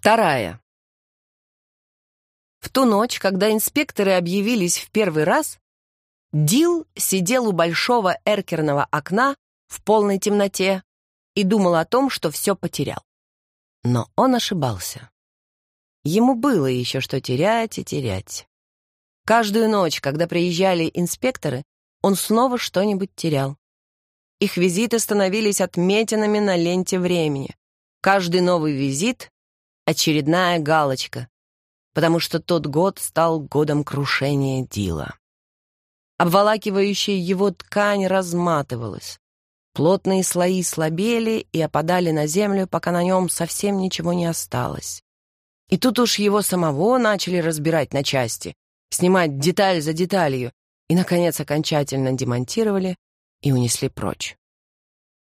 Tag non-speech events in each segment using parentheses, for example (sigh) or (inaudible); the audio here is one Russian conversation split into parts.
Вторая. В ту ночь, когда инспекторы объявились в первый раз, Дил сидел у большого эркерного окна в полной темноте и думал о том, что все потерял. Но он ошибался. Ему было еще что терять и терять. Каждую ночь, когда приезжали инспекторы, он снова что-нибудь терял. Их визиты становились отметинами на ленте времени. Каждый новый визит очередная галочка, потому что тот год стал годом крушения Дила. Обволакивающая его ткань разматывалась. Плотные слои слабели и опадали на землю, пока на нем совсем ничего не осталось. И тут уж его самого начали разбирать на части, снимать деталь за деталью, и, наконец, окончательно демонтировали и унесли прочь.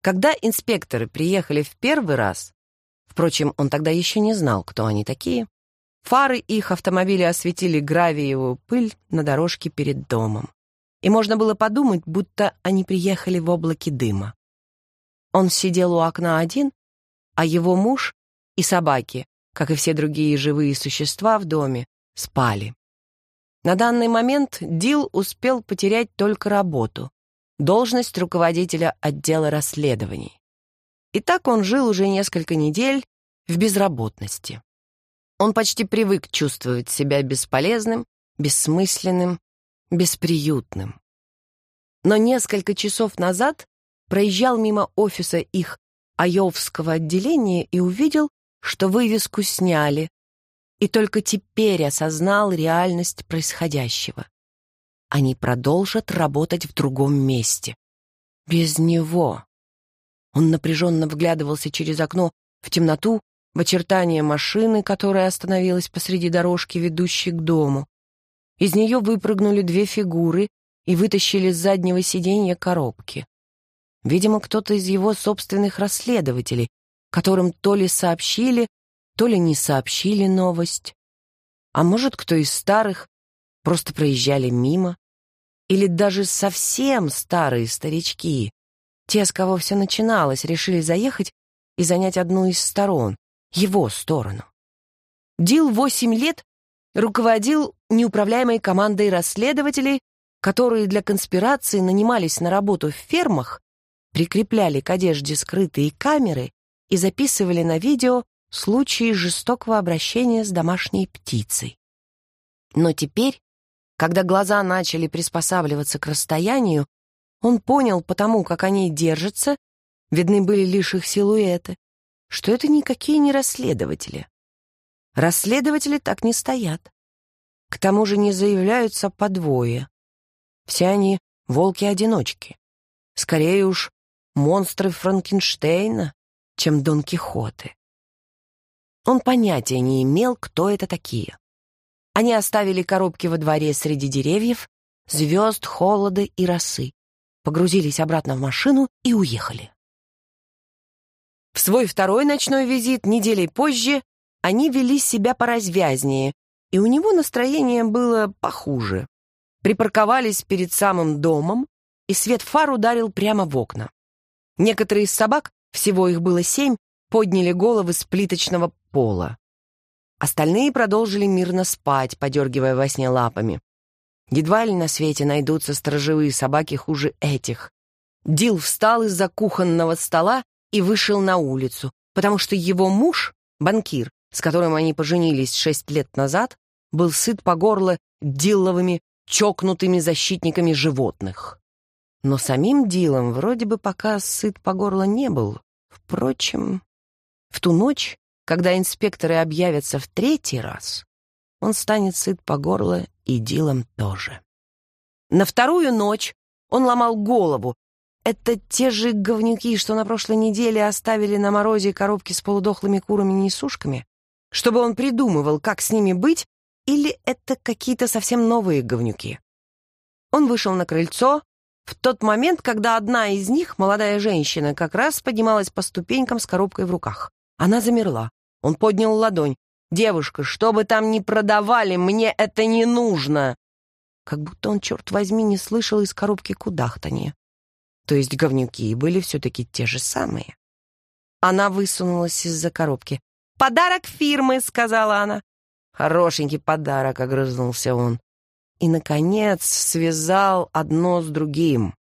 Когда инспекторы приехали в первый раз, Впрочем, он тогда еще не знал, кто они такие. Фары их автомобиля осветили гравиевую пыль на дорожке перед домом. И можно было подумать, будто они приехали в облаке дыма. Он сидел у окна один, а его муж и собаки, как и все другие живые существа в доме, спали. На данный момент Дил успел потерять только работу, должность руководителя отдела расследований. И так он жил уже несколько недель в безработности. Он почти привык чувствовать себя бесполезным, бессмысленным, бесприютным. Но несколько часов назад проезжал мимо офиса их Айовского отделения и увидел, что вывеску сняли, и только теперь осознал реальность происходящего. Они продолжат работать в другом месте. Без него. Он напряженно вглядывался через окно в темноту, в очертания машины, которая остановилась посреди дорожки, ведущей к дому. Из нее выпрыгнули две фигуры и вытащили с заднего сиденья коробки. Видимо, кто-то из его собственных расследователей, которым то ли сообщили, то ли не сообщили новость. А может, кто из старых просто проезжали мимо? Или даже совсем старые старички, те, с кого все начиналось, решили заехать и занять одну из сторон, его сторону. Дил восемь лет руководил неуправляемой командой расследователей, которые для конспирации нанимались на работу в фермах, прикрепляли к одежде скрытые камеры и записывали на видео случаи жестокого обращения с домашней птицей. Но теперь, когда глаза начали приспосабливаться к расстоянию, он понял потому, как они держатся, видны были лишь их силуэты, что это никакие не расследователи. Расследователи так не стоят. К тому же не заявляются по двое. Все они волки-одиночки. Скорее уж, монстры Франкенштейна, чем Дон Кихоты. Он понятия не имел, кто это такие. Они оставили коробки во дворе среди деревьев, звезд, холода и росы погрузились обратно в машину и уехали. В свой второй ночной визит неделей позже они вели себя поразвязнее, и у него настроение было похуже. Припарковались перед самым домом, и свет фар ударил прямо в окна. Некоторые из собак, всего их было семь, подняли головы с плиточного пола. Остальные продолжили мирно спать, подергивая во сне лапами. Едва ли на свете найдутся сторожевые собаки хуже этих. Дил встал из-за кухонного стола и вышел на улицу, потому что его муж, банкир, с которым они поженились шесть лет назад, был сыт по горло дилловыми, чокнутыми защитниками животных. Но самим Дилом вроде бы пока сыт по горло не был. Впрочем, в ту ночь, когда инспекторы объявятся в третий раз, он станет сыт по горло и Дилом тоже. На вторую ночь он ломал голову. Это те же говнюки, что на прошлой неделе оставили на морозе коробки с полудохлыми курами и сушками? Чтобы он придумывал, как с ними быть, или это какие-то совсем новые говнюки? Он вышел на крыльцо в тот момент, когда одна из них, молодая женщина, как раз поднималась по ступенькам с коробкой в руках. Она замерла. Он поднял ладонь. «Девушка, что бы там ни продавали, мне это не нужно!» Как будто он, черт возьми, не слышал из коробки кудахтанье. То есть говнюки были все-таки те же самые. Она высунулась из-за коробки. «Подарок фирмы!» — сказала она. «Хорошенький подарок!» — огрызнулся он. И, наконец, связал одно с другим.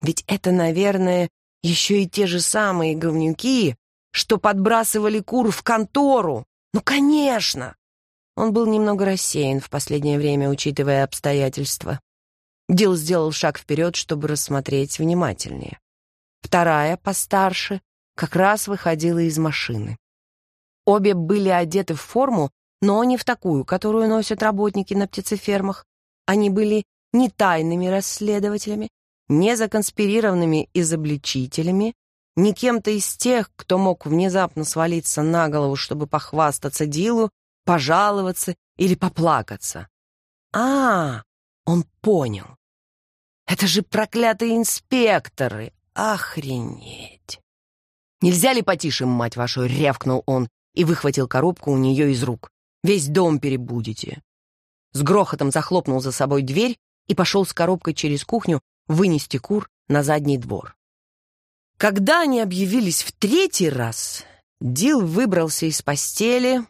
Ведь это, наверное, еще и те же самые говнюки, что подбрасывали кур в контору. Ну, конечно!» Он был немного рассеян в последнее время, учитывая обстоятельства. Дил сделал шаг вперед, чтобы рассмотреть внимательнее. Вторая, постарше, как раз выходила из машины. Обе были одеты в форму, но не в такую, которую носят работники на птицефермах. Они были не тайными расследователями, не законспирированными изобличителями, не кем-то из тех, кто мог внезапно свалиться на голову, чтобы похвастаться Дилу, пожаловаться или поплакаться. А, он понял. Это же проклятые инспекторы! Охренеть! «Нельзя ли потише, мать вашу?» — рявкнул он и выхватил коробку у нее из рук. «Весь дом перебудете». С грохотом захлопнул за собой дверь и пошел с коробкой через кухню вынести кур на задний двор. Когда они объявились в третий раз, Дил выбрался из постели,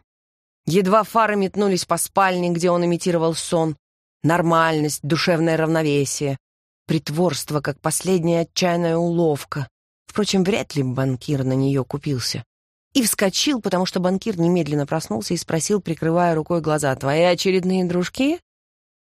едва фары метнулись по спальне, где он имитировал сон, нормальность, душевное равновесие, притворство, как последняя отчаянная уловка. Впрочем, вряд ли банкир на нее купился. И вскочил, потому что банкир немедленно проснулся и спросил, прикрывая рукой глаза, «Твои очередные дружки?»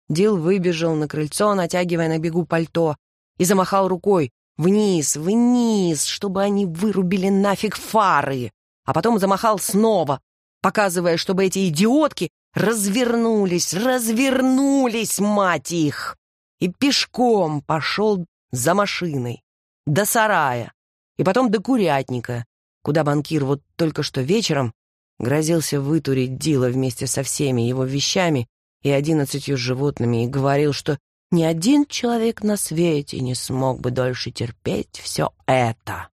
Дил выбежал на крыльцо, натягивая на бегу пальто, и замахал рукой. Вниз, вниз, чтобы они вырубили нафиг фары. А потом замахал снова, показывая, чтобы эти идиотки развернулись, развернулись, мать их. И пешком пошел за машиной, до сарая, и потом до курятника, куда банкир вот только что вечером грозился вытурить Дила вместе со всеми его вещами и одиннадцатью животными и говорил, что ни один человек на свете не смог бы дольше терпеть все это.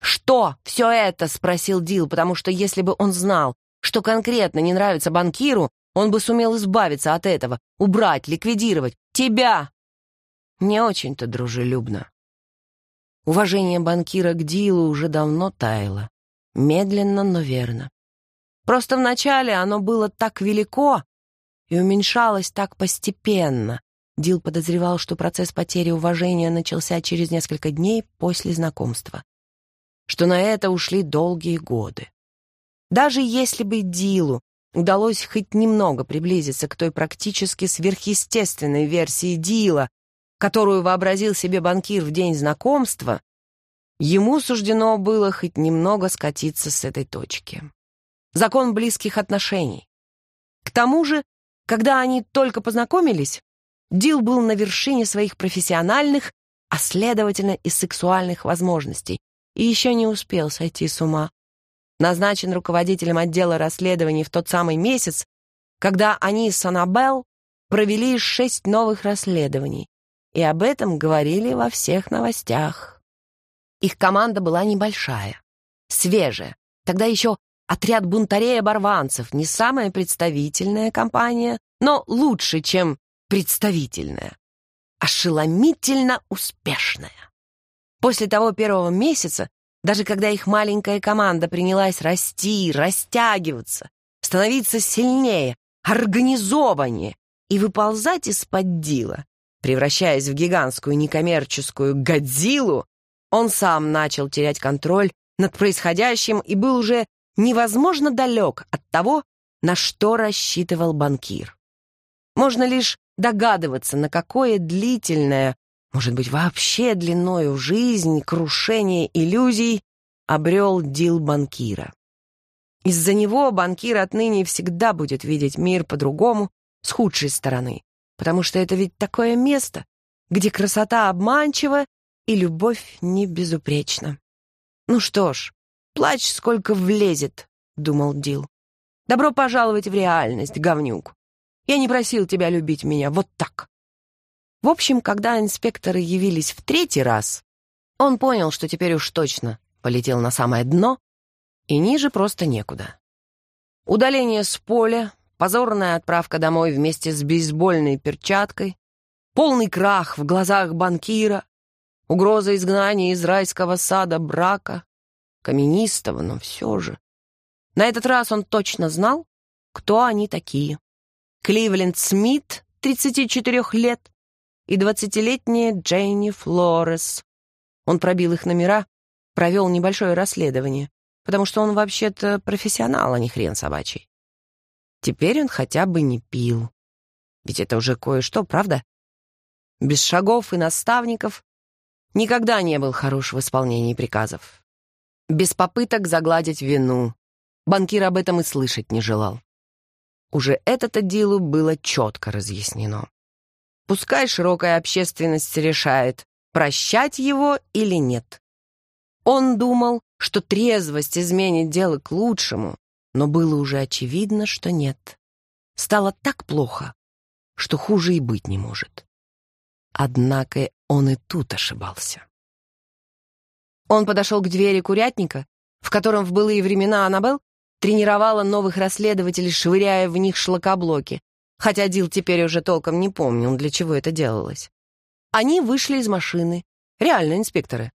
«Что все это?» — спросил Дил, потому что если бы он знал, что конкретно не нравится банкиру, он бы сумел избавиться от этого, убрать, ликвидировать. Тебя! Не очень-то дружелюбно. Уважение банкира к Дилу уже давно таяло. Медленно, но верно. Просто вначале оно было так велико и уменьшалось так постепенно, Дил подозревал, что процесс потери уважения начался через несколько дней после знакомства, что на это ушли долгие годы. Даже если бы Дилу удалось хоть немного приблизиться к той практически сверхъестественной версии Дила, которую вообразил себе банкир в день знакомства, ему суждено было хоть немного скатиться с этой точки. Закон близких отношений. К тому же, когда они только познакомились, Дил был на вершине своих профессиональных, а следовательно и сексуальных возможностей, и еще не успел сойти с ума. Назначен руководителем отдела расследований в тот самый месяц, когда они с Аннабелл провели шесть новых расследований, и об этом говорили во всех новостях. Их команда была небольшая, свежая, тогда еще отряд бунтарей-оборванцев, не самая представительная компания, но лучше, чем представительная, ошеломительно успешная. После того первого месяца, даже когда их маленькая команда принялась расти, растягиваться, становиться сильнее, организованнее и выползать из-под дела, превращаясь в гигантскую некоммерческую «Годзиллу», он сам начал терять контроль над происходящим и был уже невозможно далек от того, на что рассчитывал банкир. Можно лишь догадываться, на какое длительное, может быть, вообще длиною жизнь, крушение иллюзий обрел Дил банкира. Из-за него банкир отныне всегда будет видеть мир по-другому, с худшей стороны, потому что это ведь такое место, где красота обманчива и любовь не безупречна. «Ну что ж, плачь, сколько влезет», — думал Дил. «Добро пожаловать в реальность, говнюк. Я не просил тебя любить меня, вот так». В общем, когда инспекторы явились в третий раз, он понял, что теперь уж точно полетел на самое дно, и ниже просто некуда. Удаление с поля, позорная отправка домой вместе с бейсбольной перчаткой, полный крах в глазах банкира, угроза изгнания из райского сада брака, каменистого, но все же. На этот раз он точно знал, кто они такие. Кливленд Смит, 34 лет, и 20-летняя Джейни Флорес. Он пробил их номера, провел небольшое расследование, потому что он вообще-то профессионал, а не хрен собачий. Теперь он хотя бы не пил. Ведь это уже кое-что, правда? Без шагов и наставников никогда не был хорош в исполнении приказов. Без попыток загладить вину. Банкир об этом и слышать не желал. Уже это-то делу было четко разъяснено. Пускай широкая общественность решает, прощать его или нет. Он думал, что трезвость изменит дело к лучшему, но было уже очевидно, что нет. Стало так плохо, что хуже и быть не может. Однако он и тут ошибался. Он подошел к двери курятника, в котором в былые времена Аннабелл тренировала новых расследователей, швыряя в них шлакоблоки, хотя Дил теперь уже толком не помнил, для чего это делалось. Они вышли из машины. Реально, инспекторы.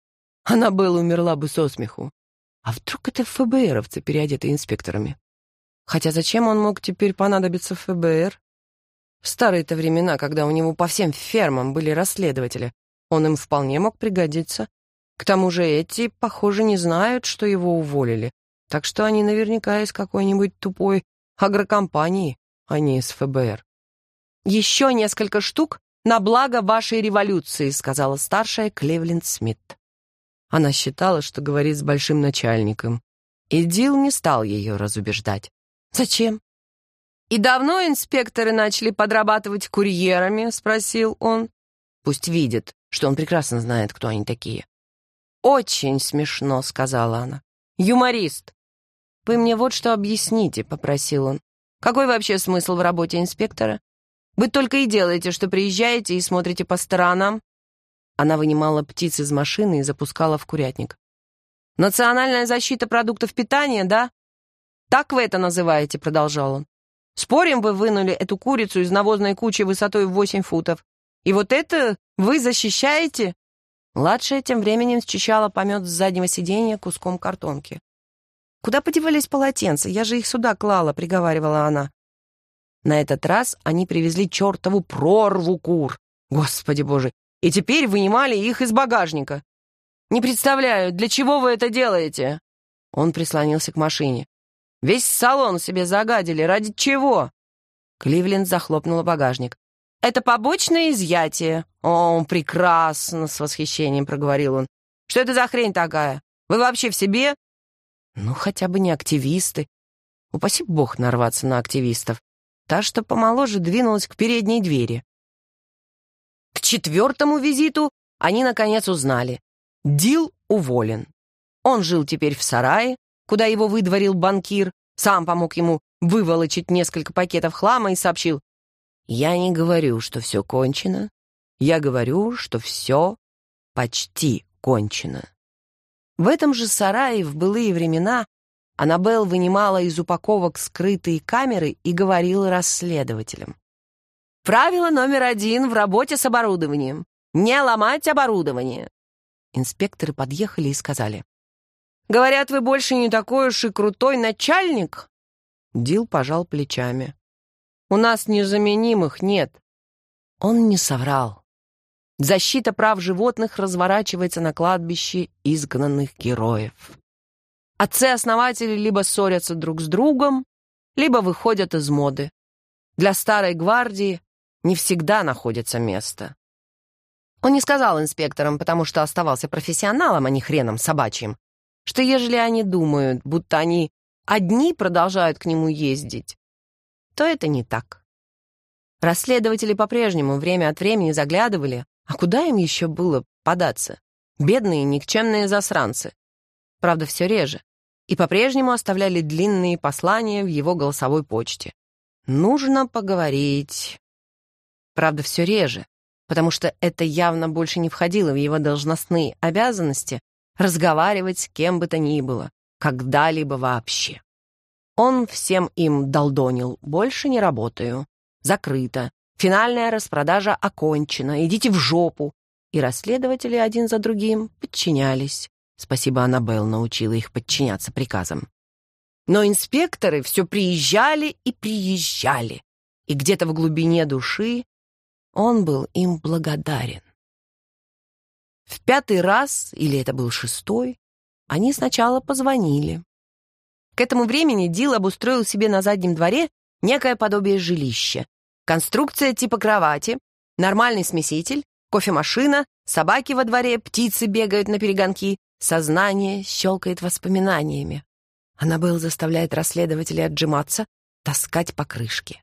Она была умерла бы со смеху. А вдруг это ФБРовцы, переодетые инспекторами? Хотя зачем он мог теперь понадобиться ФБР? В старые-то времена, когда у него по всем фермам были расследователи, он им вполне мог пригодиться. К тому же эти, похоже, не знают, что его уволили, так что они наверняка из какой-нибудь тупой агрокомпании, а не из ФБР. «Еще несколько штук на благо вашей революции», сказала старшая Клевленд Смит. Она считала, что говорит с большим начальником, и Дил не стал ее разубеждать. «Зачем?» «И давно инспекторы начали подрабатывать курьерами?» — спросил он. «Пусть видит, что он прекрасно знает, кто они такие». «Очень смешно», — сказала она. «Юморист. «Вы мне вот что объясните», — попросил он. «Какой вообще смысл в работе инспектора? Вы только и делаете, что приезжаете и смотрите по сторонам». Она вынимала птиц из машины и запускала в курятник. «Национальная защита продуктов питания, да? Так вы это называете?» — продолжал он. «Спорим, вы вынули эту курицу из навозной кучи высотой в восемь футов. И вот это вы защищаете?» Младшая тем временем счищала помет с заднего сиденья куском картонки. Куда подевались полотенца? Я же их сюда клала», — приговаривала она. На этот раз они привезли чертову прорву кур. Господи боже! И теперь вынимали их из багажника. «Не представляю, для чего вы это делаете?» Он прислонился к машине. «Весь салон себе загадили. Ради чего?» Кливленд захлопнула багажник. «Это побочное изъятие». «О, прекрасно!» — с восхищением проговорил он. «Что это за хрень такая? Вы вообще в себе? Ну, хотя бы не активисты. Упаси бог нарваться на активистов. Та, что помоложе, двинулась к передней двери. К четвертому визиту они, наконец, узнали. Дил уволен. Он жил теперь в сарае, куда его выдворил банкир, сам помог ему выволочить несколько пакетов хлама и сообщил, «Я не говорю, что все кончено. Я говорю, что все почти кончено». В этом же сарае в былые времена Аннабелл вынимала из упаковок скрытые камеры и говорила расследователям. «Правило номер один в работе с оборудованием. Не ломать оборудование!» Инспекторы подъехали и сказали. «Говорят, вы больше не такой уж и крутой начальник!» Дил пожал плечами. «У нас незаменимых нет». Он не соврал. Защита прав животных разворачивается на кладбище изгнанных героев. Отцы-основатели либо ссорятся друг с другом, либо выходят из моды. Для старой гвардии не всегда находится место. Он не сказал инспекторам, потому что оставался профессионалом, а не хреном собачьим, что ежели они думают, будто они одни продолжают к нему ездить, то это не так. Расследователи по-прежнему время от времени заглядывали, а куда им еще было податься? Бедные никчемные засранцы. Правда, все реже. И по-прежнему оставляли длинные послания в его голосовой почте. «Нужно поговорить». Правда, все реже, потому что это явно больше не входило в его должностные обязанности разговаривать с кем бы то ни было, когда-либо вообще. Он всем им долдонил «больше не работаю», «закрыто», Финальная распродажа окончена, идите в жопу. И расследователи один за другим подчинялись. Спасибо, Аннабелл научила их подчиняться приказам. Но инспекторы все приезжали и приезжали. И где-то в глубине души он был им благодарен. В пятый раз, или это был шестой, они сначала позвонили. К этому времени Дил обустроил себе на заднем дворе некое подобие жилища, Конструкция типа кровати, нормальный смеситель, кофемашина, собаки во дворе, птицы бегают на перегонки, сознание щелкает воспоминаниями. Аннабелл заставляет расследователей отжиматься, таскать покрышки.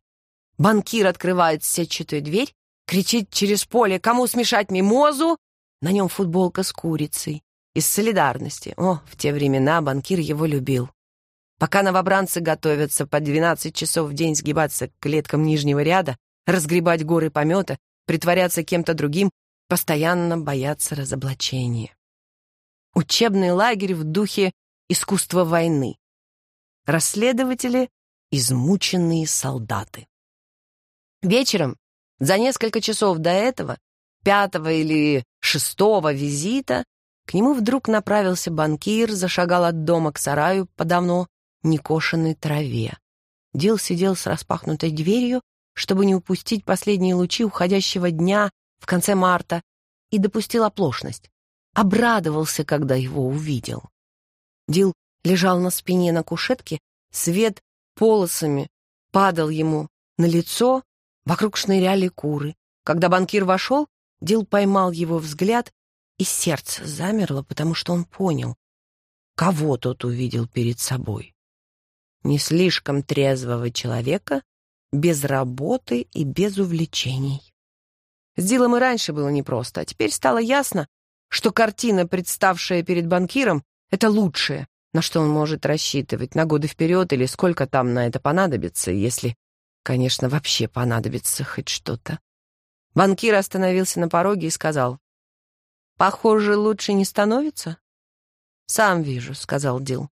Банкир открывает сетчатую дверь, кричит через поле «Кому смешать мимозу?» На нем футболка с курицей. Из солидарности. О, в те времена банкир его любил. Пока новобранцы готовятся по 12 часов в день сгибаться к клеткам нижнего ряда, разгребать горы помета, притворяться кем-то другим, постоянно бояться разоблачения. Учебный лагерь в духе искусства войны. Расследователи — измученные солдаты. Вечером, за несколько часов до этого, пятого или шестого визита, к нему вдруг направился банкир, зашагал от дома к сараю подавно некошенной траве. Дил сидел с распахнутой дверью, чтобы не упустить последние лучи уходящего дня в конце марта, и допустил оплошность. Обрадовался, когда его увидел. Дил лежал на спине на кушетке, свет полосами падал ему на лицо, вокруг шныряли куры. Когда банкир вошел, Дил поймал его взгляд, и сердце замерло, потому что он понял, кого тот увидел перед собой не слишком трезвого человека, без работы и без увлечений. С Дилом и раньше было непросто, а теперь стало ясно, что картина, представшая перед банкиром, это лучшее, на что он может рассчитывать, на годы вперед или сколько там на это понадобится, если, конечно, вообще понадобится хоть что-то. Банкир остановился на пороге и сказал, «Похоже, лучше не становится?» «Сам вижу», — сказал Дил.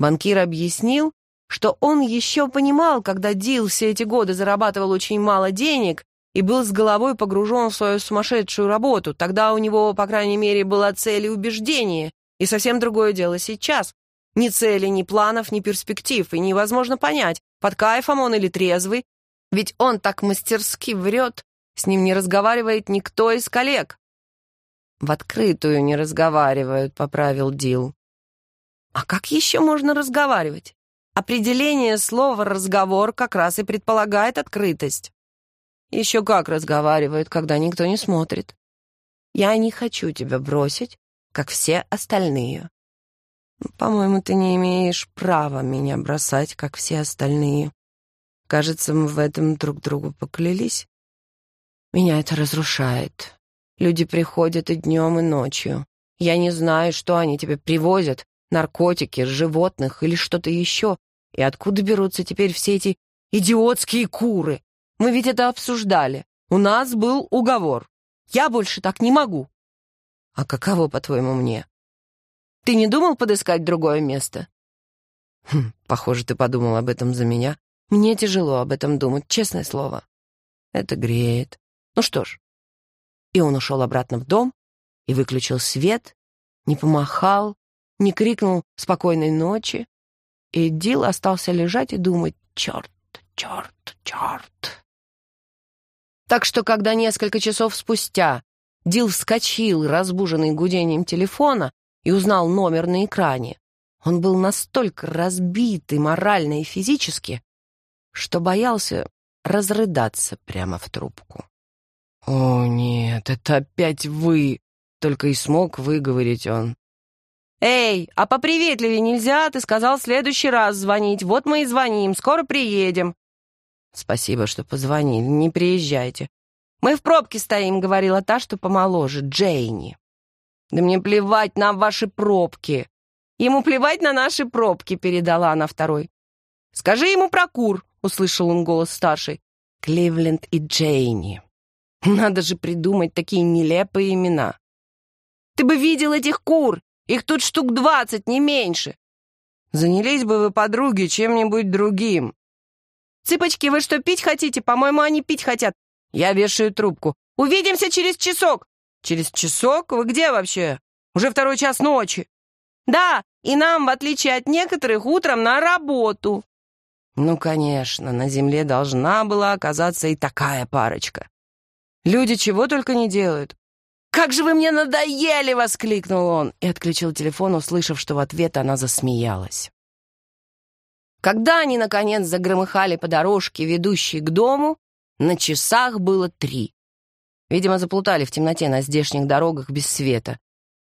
Банкир объяснил, что он еще понимал, когда Дил все эти годы зарабатывал очень мало денег и был с головой погружен в свою сумасшедшую работу. Тогда у него, по крайней мере, была цель и убеждение, и совсем другое дело сейчас. Ни цели, ни планов, ни перспектив, и невозможно понять, под кайфом он или трезвый, ведь он так мастерски врет, с ним не разговаривает никто из коллег. «В открытую не разговаривают», — поправил Дил. А как еще можно разговаривать? Определение слова «разговор» как раз и предполагает открытость. Еще как разговаривают, когда никто не смотрит. Я не хочу тебя бросить, как все остальные. По-моему, ты не имеешь права меня бросать, как все остальные. Кажется, мы в этом друг другу поклялись. Меня это разрушает. Люди приходят и днем, и ночью. Я не знаю, что они тебе привозят, наркотики, животных или что-то еще. И откуда берутся теперь все эти идиотские куры? Мы ведь это обсуждали. У нас был уговор. Я больше так не могу. А каково, по-твоему, мне? Ты не думал подыскать другое место? Хм, похоже, ты подумал об этом за меня. Мне тяжело об этом думать, честное слово. Это греет. Ну что ж. И он ушел обратно в дом и выключил свет, не помахал, не крикнул «Спокойной ночи». И Дил остался лежать и думать «Черт, черт, черт». Так что, когда несколько часов спустя Дил вскочил, разбуженный гудением телефона, и узнал номер на экране, он был настолько разбит и морально, и физически, что боялся разрыдаться прямо в трубку. «О, нет, это опять вы!» — только и смог выговорить он. «Эй, а поприветливее нельзя, ты сказал в следующий раз звонить. Вот мы и звоним, скоро приедем». «Спасибо, что позвонили, не приезжайте». «Мы в пробке стоим», — говорила та, что помоложе, Джейни. «Да мне плевать на ваши пробки». «Ему плевать на наши пробки», — передала она второй. «Скажи ему про кур», — услышал он голос старшей. «Кливленд и Джейни». Надо же придумать такие нелепые имена. «Ты бы видел этих кур!» Их тут штук двадцать, не меньше. Занялись бы вы, подруги, чем-нибудь другим. Цыпочки, вы что, пить хотите? По-моему, они пить хотят. Я вешаю трубку. Увидимся через часок. Через часок? Вы где вообще? Уже второй час ночи. Да, и нам, в отличие от некоторых, утром на работу. Ну, конечно, на земле должна была оказаться и такая парочка. Люди чего только не делают. «Как же вы мне надоели!» — воскликнул он и отключил телефон, услышав, что в ответ она засмеялась. Когда они, наконец, загромыхали по дорожке, ведущей к дому, на часах было три. Видимо, заплутали в темноте на здешних дорогах без света.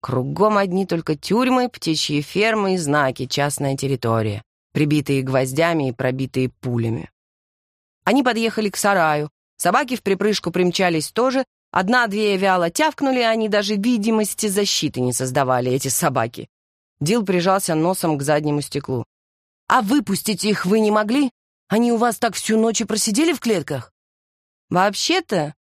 Кругом одни только тюрьмы, птичьи фермы и знаки, частная территория, прибитые гвоздями и пробитые пулями. Они подъехали к сараю. Собаки в припрыжку примчались тоже Одна-две вяло тявкнули они, даже видимости защиты не создавали эти собаки. Дил прижался носом к заднему стеклу. «А выпустить их вы не могли? Они у вас так всю ночь и просидели в клетках?» «Вообще-то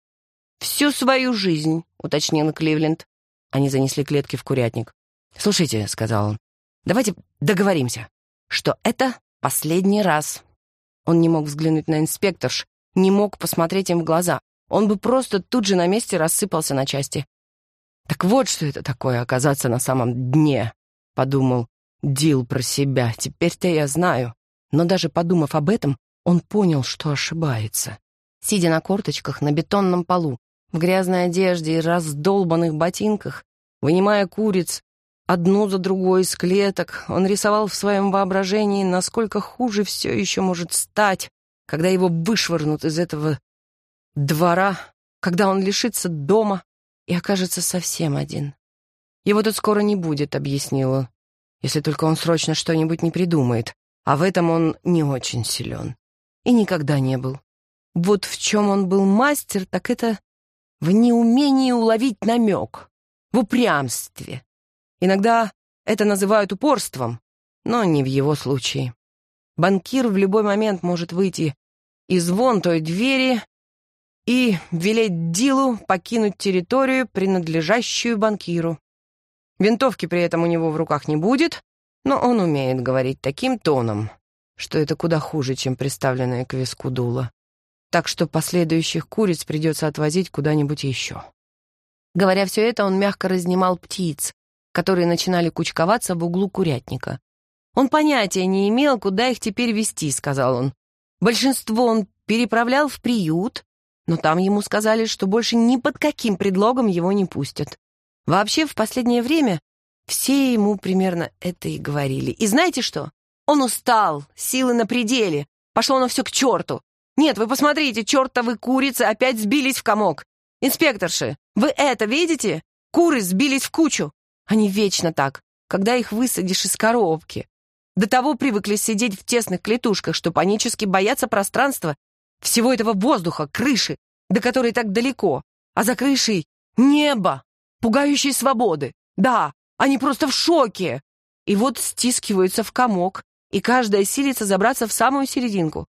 всю свою жизнь», — уточнил Кливленд. Они занесли клетки в курятник. «Слушайте», — сказал он, — «давайте договоримся, что это последний раз». Он не мог взглянуть на инспекторш, не мог посмотреть им в глаза он бы просто тут же на месте рассыпался на части. «Так вот, что это такое, оказаться на самом дне», — подумал Дил про себя. «Теперь-то я знаю». Но даже подумав об этом, он понял, что ошибается. Сидя на корточках на бетонном полу, в грязной одежде и раздолбанных ботинках, вынимая куриц одну за другой из клеток, он рисовал в своем воображении, насколько хуже все еще может стать, когда его вышвырнут из этого двора, когда он лишится дома и окажется совсем один. Его тут скоро не будет, объяснила. если только он срочно что-нибудь не придумает, а в этом он не очень силен. И никогда не был. Вот в чем он был мастер, так это в неумении уловить намек, в упрямстве. Иногда это называют упорством, но не в его случае. Банкир в любой момент может выйти из вон той двери, и велеть Дилу покинуть территорию, принадлежащую банкиру. Винтовки при этом у него в руках не будет, но он умеет говорить таким тоном, что это куда хуже, чем приставленное к виску дуло. Так что последующих куриц придется отвозить куда-нибудь еще. Говоря все это, он мягко разнимал птиц, которые начинали кучковаться в углу курятника. «Он понятия не имел, куда их теперь вести», — сказал он. «Большинство он переправлял в приют, но там ему сказали, что больше ни под каким предлогом его не пустят. Вообще, в последнее время все ему примерно это и говорили. И знаете что? Он устал, силы на пределе. Пошло оно все к черту. Нет, вы посмотрите, чертовы курицы опять сбились в комок. Инспекторши, вы это видите? Куры сбились в кучу. Они вечно так, когда их высадишь из коробки. До того привыкли сидеть в тесных клетушках, что панически боятся пространства всего этого воздуха, крыши, до которой так далеко, а за крышей — небо, пугающей свободы. Да, они просто в шоке. И вот стискиваются в комок, и каждая силится забраться в самую серединку.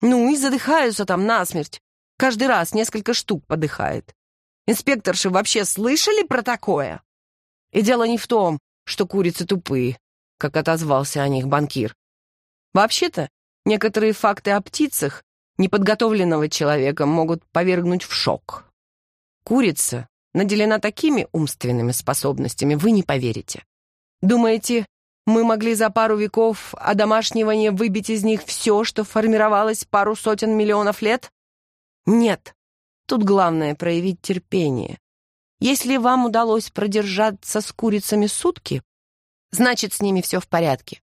Ну и задыхаются там насмерть. Каждый раз несколько штук подыхает. Инспекторши вообще слышали про такое? И дело не в том, что курицы тупые, как отозвался о них банкир. Вообще-то, некоторые факты о птицах неподготовленного человека могут повергнуть в шок. Курица наделена такими умственными способностями, вы не поверите. Думаете, мы могли за пару веков одомашнивания выбить из них все, что формировалось пару сотен миллионов лет? Нет. Тут главное проявить терпение. Если вам удалось продержаться с курицами сутки, значит, с ними все в порядке.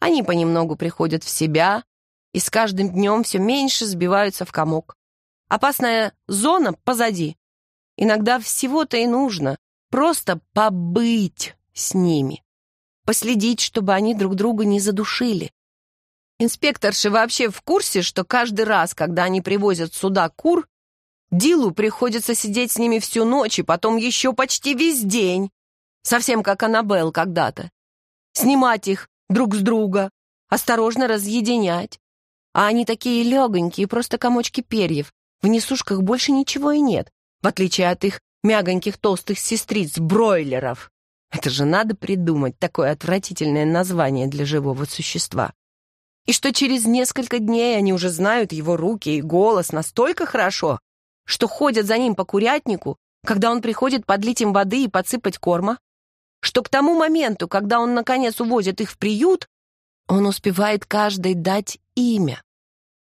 Они понемногу приходят в себя, и с каждым днем все меньше сбиваются в комок. Опасная зона позади. Иногда всего-то и нужно просто побыть с ними. Последить, чтобы они друг друга не задушили. Инспекторши вообще в курсе, что каждый раз, когда они привозят сюда кур, Дилу приходится сидеть с ними всю ночь и потом еще почти весь день. Совсем как Аннабелл когда-то. Снимать их друг с друга, осторожно разъединять, а они такие легонькие, просто комочки перьев. В несушках больше ничего и нет, в отличие от их мягоньких толстых сестриц-бройлеров. Это же надо придумать такое отвратительное название для живого существа. И что через несколько дней они уже знают его руки и голос настолько хорошо, что ходят за ним по курятнику, когда он приходит подлить им воды и подсыпать корма, что к тому моменту, когда он, наконец, увозит их в приют, он успевает каждой дать имя.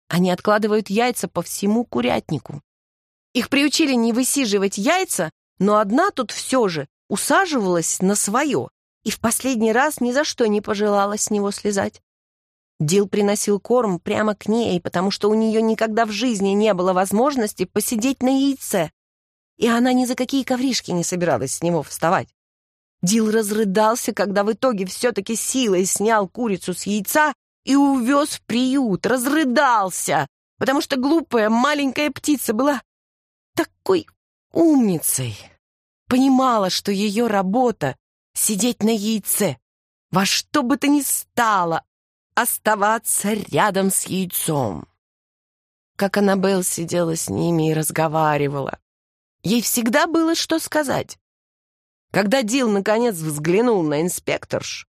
Они откладывают яйца по всему курятнику. Их приучили не высиживать яйца, но одна тут все же усаживалась на свое и в последний раз ни за что не пожелала с него слезать. Дил приносил корм прямо к ней, потому что у нее никогда в жизни не было возможности посидеть на яйце, и она ни за какие ковришки не собиралась с него вставать. Дил разрыдался, когда в итоге все-таки силой снял курицу с яйца и увез в приют, разрыдался, потому что глупая маленькая птица была такой умницей. Понимала, что ее работа — сидеть на яйце, во что бы то ни стало оставаться рядом с яйцом. Как Аннабелл сидела с ними и разговаривала. Ей всегда было что сказать. Когда Дил наконец взглянул на инспекторш,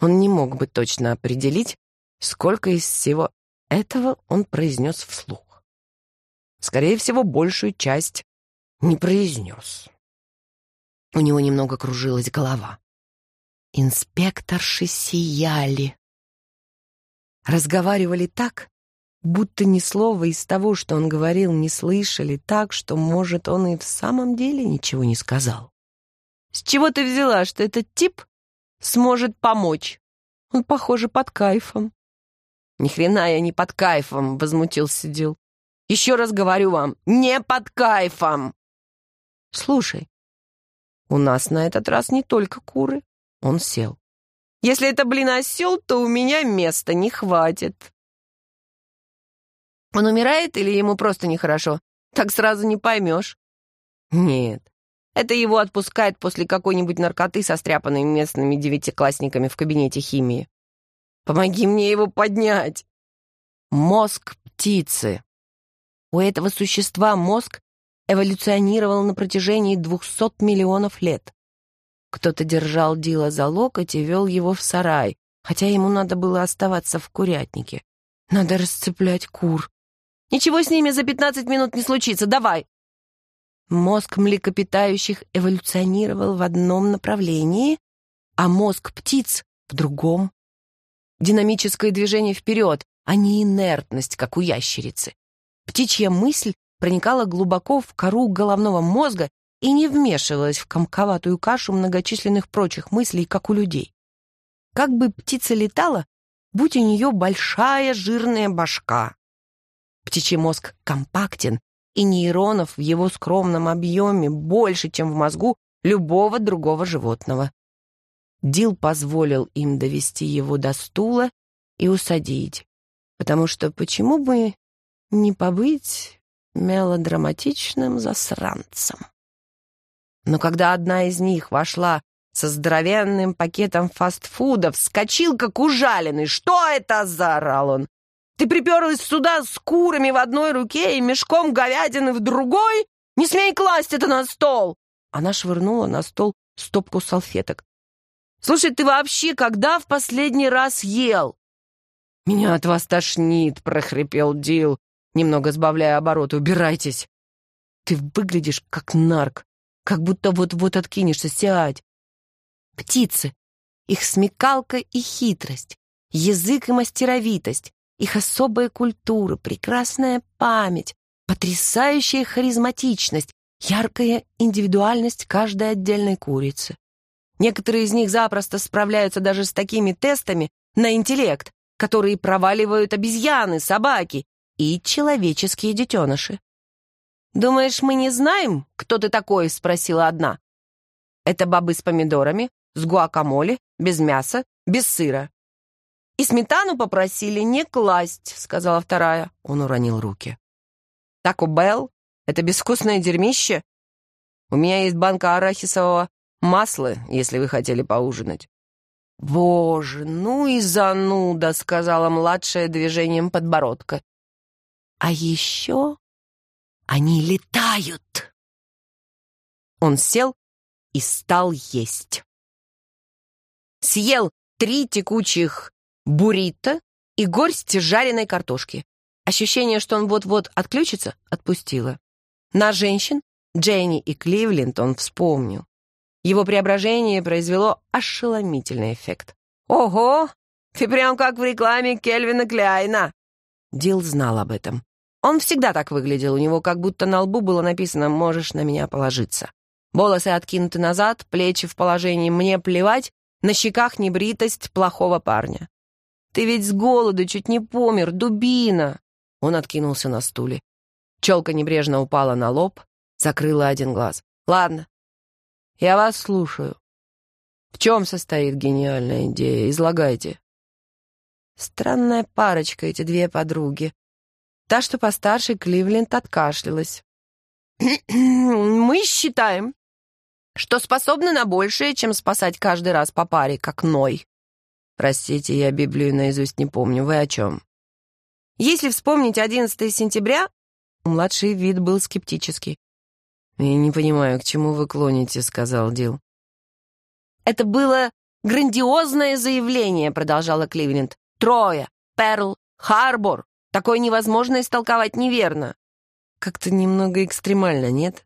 он не мог бы точно определить, сколько из всего этого он произнес вслух. Скорее всего, большую часть не произнес. У него немного кружилась голова. Инспекторши сияли. Разговаривали так, будто ни слова из того, что он говорил, не слышали так, что, может, он и в самом деле ничего не сказал. С чего ты взяла, что этот тип сможет помочь? Он, похоже, под кайфом. Ни хрена я не под кайфом, возмутился Дил. Еще раз говорю вам, не под кайфом. Слушай, у нас на этот раз не только куры. Он сел. Если это, блин, осел, то у меня места не хватит. Он умирает или ему просто нехорошо? Так сразу не поймешь. Нет, это его отпускает после какой-нибудь наркоты, состряпанной местными девятиклассниками в кабинете химии. Помоги мне его поднять. Мозг птицы. У этого существа мозг эволюционировал на протяжении 200 миллионов лет. Кто-то держал Дила за локоть и вел его в сарай, хотя ему надо было оставаться в курятнике. Надо расцеплять кур. «Ничего с ними за 15 минут не случится, давай!» Мозг млекопитающих эволюционировал в одном направлении, а мозг птиц — в другом. Динамическое движение вперед, а не инертность, как у ящерицы. Птичья мысль проникала глубоко в кору головного мозга и не вмешивалась в комковатую кашу многочисленных прочих мыслей, как у людей. Как бы птица летала, будь у нее большая жирная башка. Птичий мозг компактен и нейронов в его скромном объеме больше, чем в мозгу любого другого животного. Дил позволил им довести его до стула и усадить, потому что почему бы не побыть мелодраматичным засранцем? Но когда одна из них вошла со здоровенным пакетом фастфуда, вскочил как ужаленный. «Что это?» — заорал он. Ты приперлась сюда с курами в одной руке и мешком говядины в другой? Не смей класть это на стол!» Она швырнула на стол стопку салфеток. «Слушай, ты вообще когда в последний раз ел?» «Меня от вас тошнит», — прохрипел Дил, немного сбавляя обороты, «Убирайтесь!» «Ты выглядишь как нарк, как будто вот-вот откинешься, сядь!» «Птицы! Их смекалка и хитрость, язык и мастеровитость, их особая культура, прекрасная память, потрясающая харизматичность, яркая индивидуальность каждой отдельной курицы. Некоторые из них запросто справляются даже с такими тестами на интеллект, которые проваливают обезьяны, собаки и человеческие детеныши. «Думаешь, мы не знаем, кто ты такой?» — спросила одна. «Это бобы с помидорами, с гуакамоле, без мяса, без сыра. «И сметану попросили не класть», — сказала вторая. Он уронил руки. Так у Белл? Это безвкусное дерьмище? У меня есть банка арахисового масла, если вы хотели поужинать». «Боже, ну и зануда», — сказала младшая движением подбородка. «А еще они летают!» Он сел и стал есть. Съел три текучих буррито и горсть жареной картошки. Ощущение, что он вот-вот отключится, отпустило. На женщин, Дженни и Кливленд, он вспомнил. Его преображение произвело ошеломительный эффект. «Ого! Ты прям как в рекламе Кельвина Кляйна!» Дил знал об этом. Он всегда так выглядел, у него как будто на лбу было написано «можешь на меня положиться». Волосы откинуты назад, плечи в положении «мне плевать», на щеках небритость плохого парня. Ты ведь с голоду чуть не помер, дубина!» Он откинулся на стуле. Челка небрежно упала на лоб, закрыла один глаз. «Ладно, я вас слушаю. В чем состоит гениальная идея? Излагайте». Странная парочка эти две подруги. Та, что постарше, Кливленд откашлялась. (clears throat) «Мы считаем, что способны на большее, чем спасать каждый раз по паре, как Ной. Простите, я Библию наизусть не помню. Вы о чем? Если вспомнить 11 сентября... Младший вид был скептический. «Я не понимаю, к чему вы клоните», — сказал Дил. «Это было грандиозное заявление», — продолжала Кливленд. «Трое, Перл, Харбор. Такое невозможно истолковать неверно». «Как-то немного экстремально, нет?»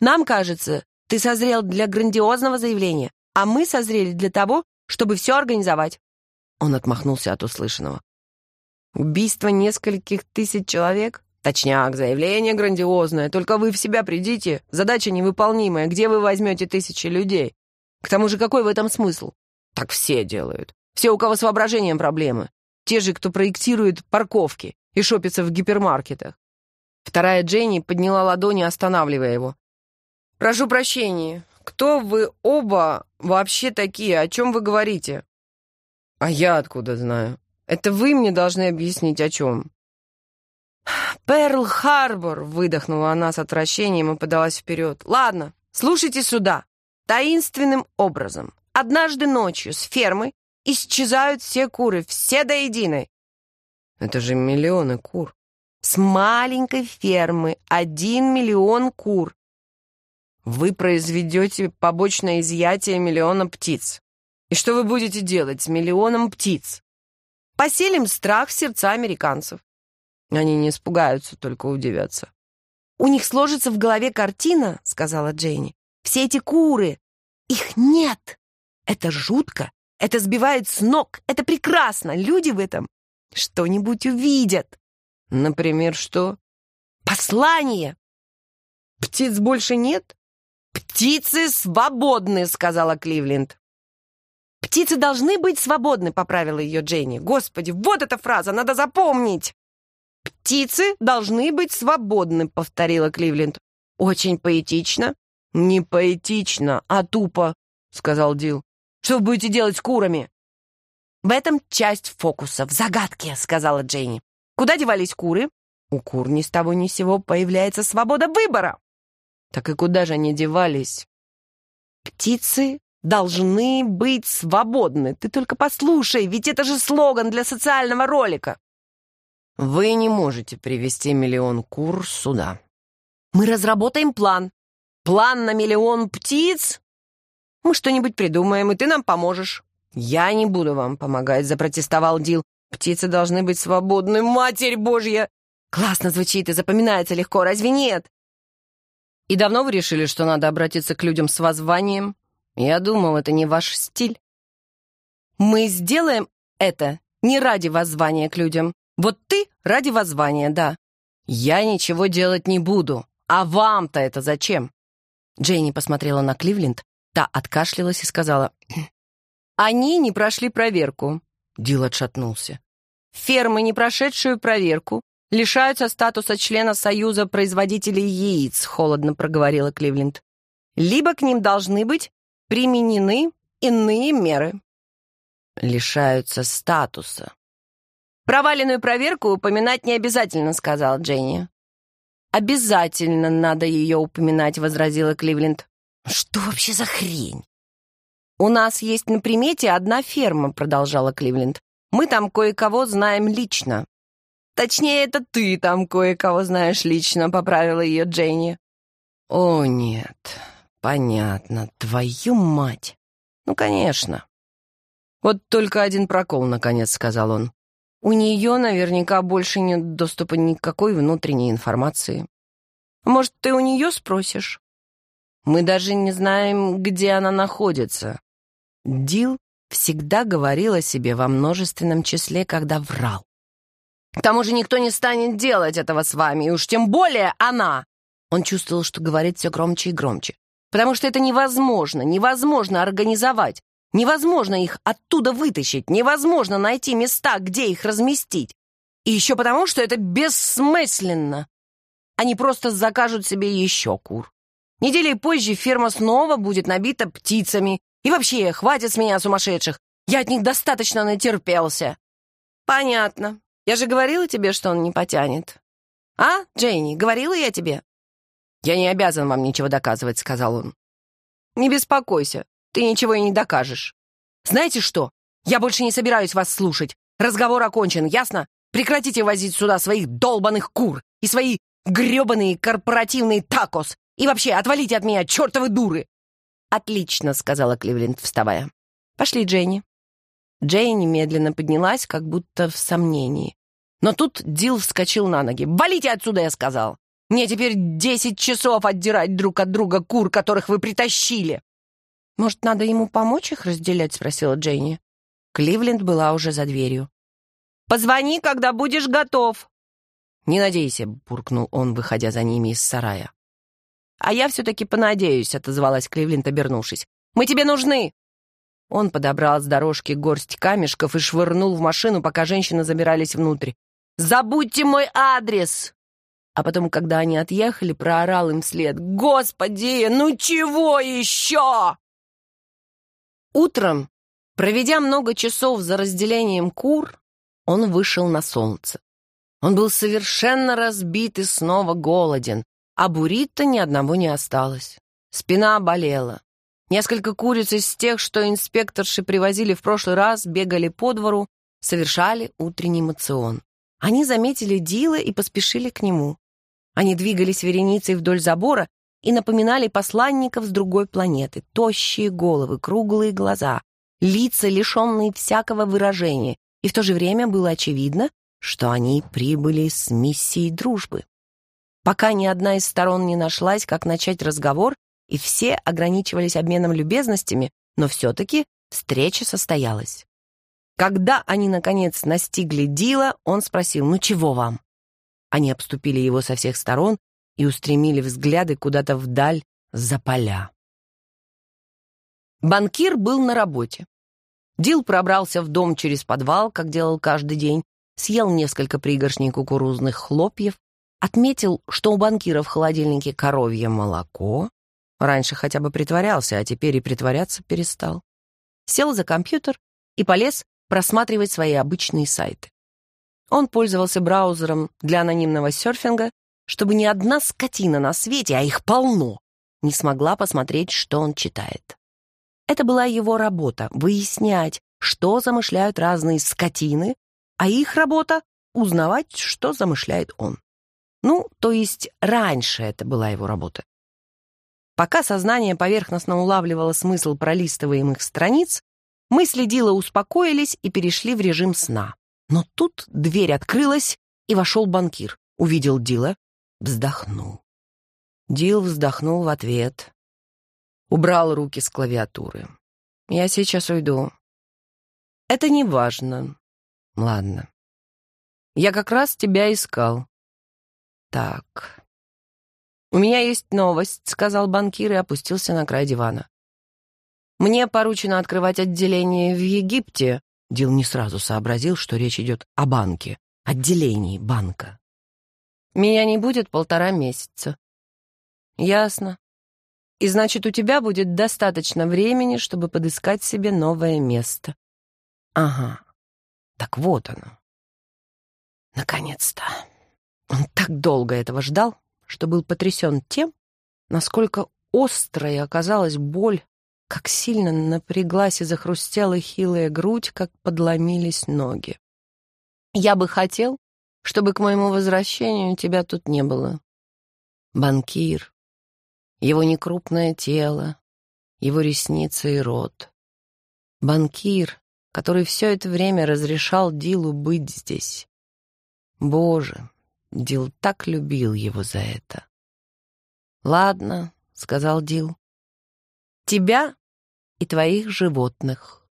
«Нам кажется, ты созрел для грандиозного заявления, а мы созрели для того, чтобы все организовать». Он отмахнулся от услышанного. «Убийство нескольких тысяч человек? Точняк, заявление грандиозное. Только вы в себя придите. Задача невыполнимая. Где вы возьмете тысячи людей? К тому же какой в этом смысл? Так все делают. Все, у кого с воображением проблемы. Те же, кто проектирует парковки и шопится в гипермаркетах. Вторая Дженни подняла ладони, останавливая его. «Прошу прощения. Кто вы оба вообще такие? О чем вы говорите? А я откуда знаю? Это вы мне должны объяснить, о чем. «Перл-Харбор!» — выдохнула она с отвращением и подалась вперед. «Ладно, слушайте сюда. Таинственным образом. Однажды ночью с фермы исчезают все куры, все до единой. Это же миллионы кур. С маленькой фермы один миллион кур. Вы произведете побочное изъятие миллиона птиц. И что вы будете делать с миллионом птиц? Поселим страх в сердца американцев. Они не испугаются, только удивятся. «У них сложится в голове картина», — сказала Дженни. «Все эти куры! Их нет! Это жутко! Это сбивает с ног! Это прекрасно! Люди в этом что-нибудь увидят!» «Например, что?» «Послание!» «Птиц больше нет? «Птицы свободны!» — сказала Кливленд. «Птицы должны быть свободны!» — поправила ее Дженни. «Господи, вот эта фраза! Надо запомнить!» «Птицы должны быть свободны!» — повторила Кливленд. «Очень поэтично!» «Не поэтично, а тупо!» — сказал Дил. «Что вы будете делать с курами?» «В этом часть фокуса, в загадке!» — сказала Дженни. «Куда девались куры?» «У кур ни с того ни сего появляется свобода выбора!» так и куда же они девались? Птицы должны быть свободны. Ты только послушай, ведь это же слоган для социального ролика. Вы не можете привести миллион кур сюда. Мы разработаем план. План на миллион птиц? Мы что-нибудь придумаем, и ты нам поможешь. Я не буду вам помогать, запротестовал Дил. Птицы должны быть свободны, Матерь Божья! Классно звучит и запоминается легко, разве нет? И давно вы решили, что надо обратиться к людям с воззванием? Я думал, это не ваш стиль. Мы сделаем это не ради воззвания к людям. Вот ты ради воззвания, да. Я ничего делать не буду. А вам-то это зачем? Джейни посмотрела на Кливленд, та откашлялась и сказала. «Хм, Они не прошли проверку. Дил отшатнулся. Фермы, не прошедшую проверку, лишаются статуса члена Союза производителей яиц», — холодно проговорила Кливленд. «Либо к ним должны быть применены иные меры». «Лишаются статуса». «Проваленную проверку упоминать не обязательно», — сказал Дженни. «Обязательно надо ее упоминать», — возразила Кливленд. «Что вообще за хрень?» «У нас есть на примете одна ферма», — продолжала Кливленд. «Мы там кое-кого знаем лично. Точнее, это ты там кое-кого знаешь лично, поправила ее Дженни. О, нет, понятно, твою мать. Ну, конечно. Вот только один прокол, наконец, сказал он. У нее наверняка больше нет доступа никакой внутренней информации. Может, ты у нее спросишь? Мы даже не знаем, где она находится. Дил всегда говорил о себе во множественном числе, когда врал. К тому же никто не станет делать этого с вами, и уж тем более она!» Он чувствовал, что говорит все громче и громче. «Потому что это невозможно, невозможно организовать, невозможно их оттуда вытащить, невозможно найти места, где их разместить. И еще потому, что это бессмысленно. Они просто закажут себе еще кур. Неделей позже ферма снова будет набита птицами. И вообще, хватит с меня сумасшедших. Я от них достаточно натерпелся». «Понятно», я же говорила тебе, что он не потянет. А, Джейни, говорила я тебе?» «Я не обязан вам ничего доказывать», — сказал он. «Не беспокойся, ты ничего и не докажешь. Знаете что? Я больше не собираюсь вас слушать. Разговор окончен, ясно? Прекратите возить сюда своих долбаных кур и свои грёбаные корпоративные такос. И вообще, отвалите от меня, чёртовы дуры!» «Отлично», — сказала Кливленд, вставая. «Пошли, Дженни». Джейн немедленно поднялась, как будто в сомнении. Но тут Дил вскочил на ноги. «Валите отсюда!» — я сказал. «Мне теперь десять часов отдирать друг от друга кур, которых вы притащили!» «Может, надо ему помочь их разделять?» — спросила Джейни. Кливленд была уже за дверью. «Позвони, когда будешь готов!» «Не надейся!» — буркнул он, выходя за ними из сарая. «А я все-таки понадеюсь!» — отозвалась Кливленд, обернувшись. «Мы тебе нужны!» Он подобрал с дорожки горсть камешков и швырнул в машину, пока женщины забирались внутрь. «Забудьте мой адрес!» А потом, когда они отъехали, проорал им вслед. «Господи, ну чего еще?» Утром, проведя много часов за разделением кур, он вышел на солнце. Он был совершенно разбит и снова голоден, а буррито ни одного не осталось. Спина болела, Несколько куриц из тех, что инспекторши привозили в прошлый раз, бегали по двору, совершали утренний мацион. Они заметили Дила и поспешили к нему. Они двигались вереницей вдоль забора и напоминали посланников с другой планеты. Тощие головы, круглые глаза, лица, лишенные всякого выражения. И в то же время было очевидно, что они прибыли с миссией дружбы. Пока ни одна из сторон не нашлась, как начать разговор, и все ограничивались обменом любезностями, но все-таки встреча состоялась. Когда они, наконец, настигли Дила, он спросил, «Ну чего вам?» Они обступили его со всех сторон и устремили взгляды куда-то вдаль за поля. Банкир был на работе. Дил пробрался в дом через подвал, как делал каждый день, съел несколько пригоршней кукурузных хлопьев, отметил, что у банкира в холодильнике коровье молоко, Раньше хотя бы притворялся, а теперь и притворяться перестал. Сел за компьютер и полез просматривать свои обычные сайты. Он пользовался браузером для анонимного серфинга, чтобы ни одна скотина на свете, а их полно, не смогла посмотреть, что он читает. Это была его работа — выяснять, что замышляют разные скотины, а их работа — узнавать, что замышляет он. Ну, то есть раньше это была его работа. Пока сознание поверхностно улавливало смысл пролистываемых страниц, мы следило успокоились и перешли в режим сна. Но тут дверь открылась, и вошел банкир. Увидел Дила, вздохнул. Дил вздохнул в ответ. Убрал руки с клавиатуры. «Я сейчас уйду». «Это не важно». «Ладно». «Я как раз тебя искал». «Так, «У меня есть новость», — сказал банкир и опустился на край дивана. «Мне поручено открывать отделение в Египте». Дил не сразу сообразил, что речь идет о банке, отделении банка. «Меня не будет полтора месяца». «Ясно. И значит, у тебя будет достаточно времени, чтобы подыскать себе новое место». «Ага. Так вот оно». «Наконец-то». Он так долго этого ждал, что был потрясен тем, насколько острая оказалась боль, как сильно напряглась и захрустела хилая грудь, как подломились ноги. «Я бы хотел, чтобы к моему возвращению тебя тут не было. Банкир, его некрупное тело, его ресницы и рот. Банкир, который все это время разрешал Дилу быть здесь. Боже, Дил так любил его за это. «Ладно», — сказал Дил, — «тебя и твоих животных».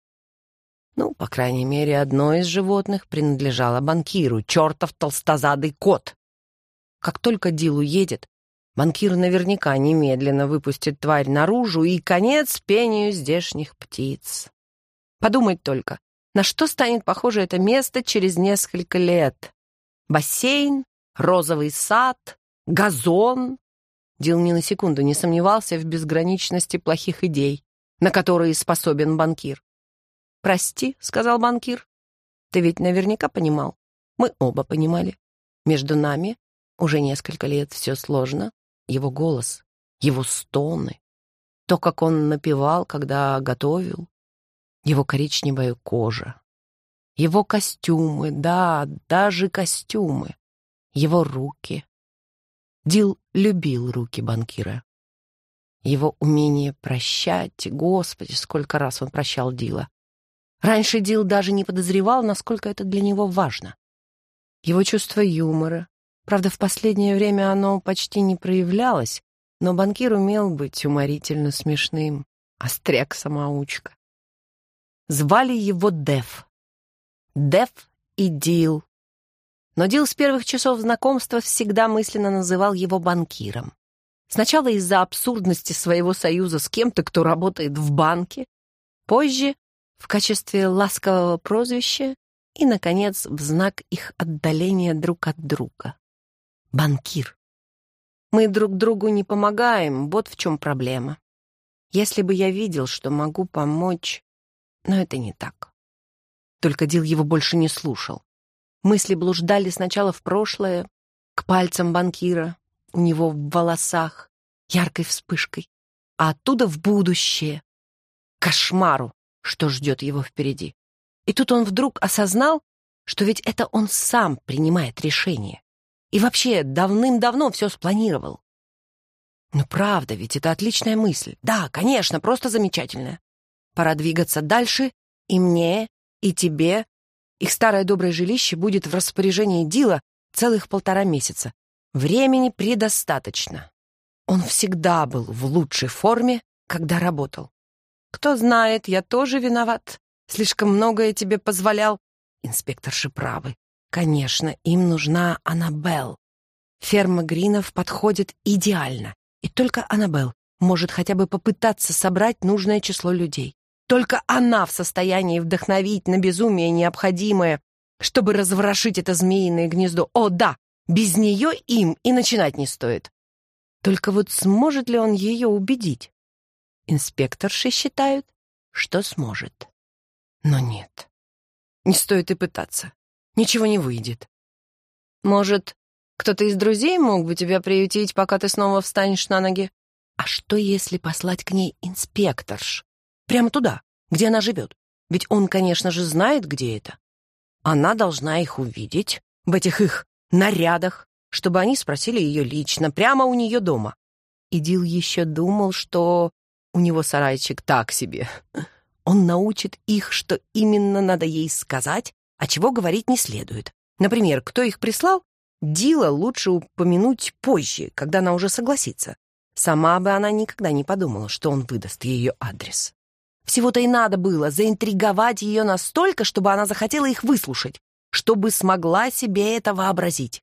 Ну, по крайней мере, одно из животных принадлежало банкиру, чертов толстозадый кот. Как только Дил уедет, банкир наверняка немедленно выпустит тварь наружу и конец пению здешних птиц. Подумать только, на что станет похоже это место через несколько лет? Бассейн розовый сад, газон. Дил ни на секунду не сомневался в безграничности плохих идей, на которые способен банкир. «Прости», — сказал банкир, — «ты ведь наверняка понимал. Мы оба понимали. Между нами уже несколько лет все сложно. Его голос, его стоны, то, как он напевал, когда готовил, его коричневая кожа, его костюмы, да, даже костюмы его руки. Дил любил руки банкира. Его умение прощать, господи, сколько раз он прощал Дила. Раньше Дил даже не подозревал, насколько это для него важно. Его чувство юмора, правда, в последнее время оно почти не проявлялось, но банкир умел быть уморительно смешным, остряк-самоучка. Звали его Деф. Деф и Дил но Дил с первых часов знакомства всегда мысленно называл его банкиром. Сначала из-за абсурдности своего союза с кем-то, кто работает в банке, позже в качестве ласкового прозвища и, наконец, в знак их отдаления друг от друга. Банкир. Мы друг другу не помогаем, вот в чем проблема. Если бы я видел, что могу помочь, но это не так. Только Дил его больше не слушал. Мысли блуждали сначала в прошлое, к пальцам банкира, у него в волосах, яркой вспышкой, а оттуда в будущее, кошмару, что ждет его впереди. И тут он вдруг осознал, что ведь это он сам принимает решение. И вообще давным-давно все спланировал. Ну правда, ведь это отличная мысль. Да, конечно, просто замечательная. Пора двигаться дальше и мне, и тебе, их старое доброе жилище будет в распоряжении Дила целых полтора месяца. Времени предостаточно. Он всегда был в лучшей форме, когда работал. Кто знает, я тоже виноват. Слишком многое тебе позволял. Инспекторши правы. Конечно, им нужна Аннабелл. Ферма Гринов подходит идеально. И только Аннабелл может хотя бы попытаться собрать нужное число людей. Только она в состоянии вдохновить на безумие необходимое, чтобы разворошить это змеиное гнездо. О, да, без нее им и начинать не стоит. Только вот сможет ли он ее убедить? Инспекторши считают, что сможет. Но нет. Не стоит и пытаться. Ничего не выйдет. Может, кто-то из друзей мог бы тебя приютить, пока ты снова встанешь на ноги? А что, если послать к ней инспекторш? Прямо туда, где она живет. Ведь он, конечно же, знает, где это. Она должна их увидеть в этих их нарядах, чтобы они спросили ее лично, прямо у нее дома. Идил еще думал, что у него сарайчик так себе. Он научит их, что именно надо ей сказать, а чего говорить не следует. Например, кто их прислал, Дила лучше упомянуть позже, когда она уже согласится. Сама бы она никогда не подумала, что он выдаст ее адрес. Всего-то и надо было заинтриговать ее настолько, чтобы она захотела их выслушать, чтобы смогла себе это вообразить.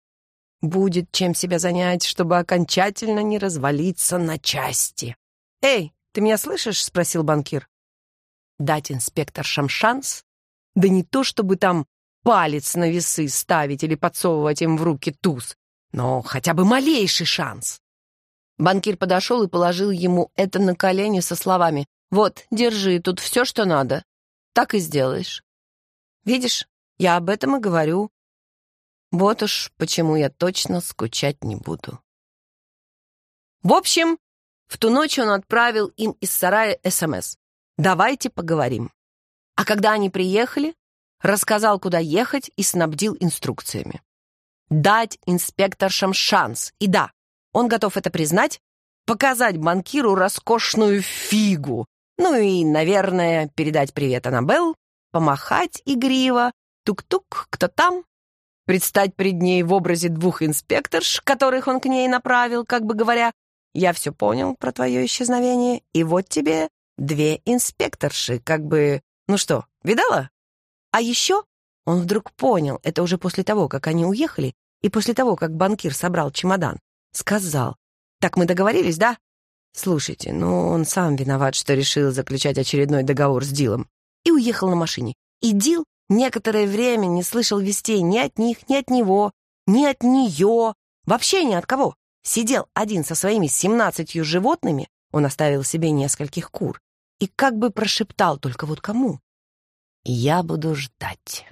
Будет чем себя занять, чтобы окончательно не развалиться на части. «Эй, ты меня слышишь?» — спросил банкир. Дать инспектор Шамшанс? Да не то, чтобы там палец на весы ставить или подсовывать им в руки туз, но хотя бы малейший шанс. Банкир подошел и положил ему это на колени со словами вот, держи, тут все, что надо. Так и сделаешь. Видишь, я об этом и говорю. Вот уж почему я точно скучать не буду. В общем, в ту ночь он отправил им из сарая СМС. «Давайте поговорим». А когда они приехали, рассказал, куда ехать и снабдил инструкциями. Дать инспекторшам шанс. И да, он готов это признать, показать банкиру роскошную фигу, ну и, наверное, передать привет Аннабелл, помахать игриво, тук-тук, кто там, предстать пред ней в образе двух инспекторш, которых он к ней направил, как бы говоря, «Я все понял про твое исчезновение, и вот тебе две инспекторши, как бы... Ну что, видала?» А еще он вдруг понял, это уже после того, как они уехали, и после того, как банкир собрал чемодан, сказал, «Так мы договорились, да? Слушайте, но он сам виноват, что решил заключать очередной договор с Дилом. И уехал на машине. И Дил некоторое время не слышал вестей ни от них, ни от него, ни от нее, вообще ни от кого. Сидел один со своими семнадцатью животными, он оставил себе нескольких кур, и как бы прошептал только вот кому. «Я буду ждать».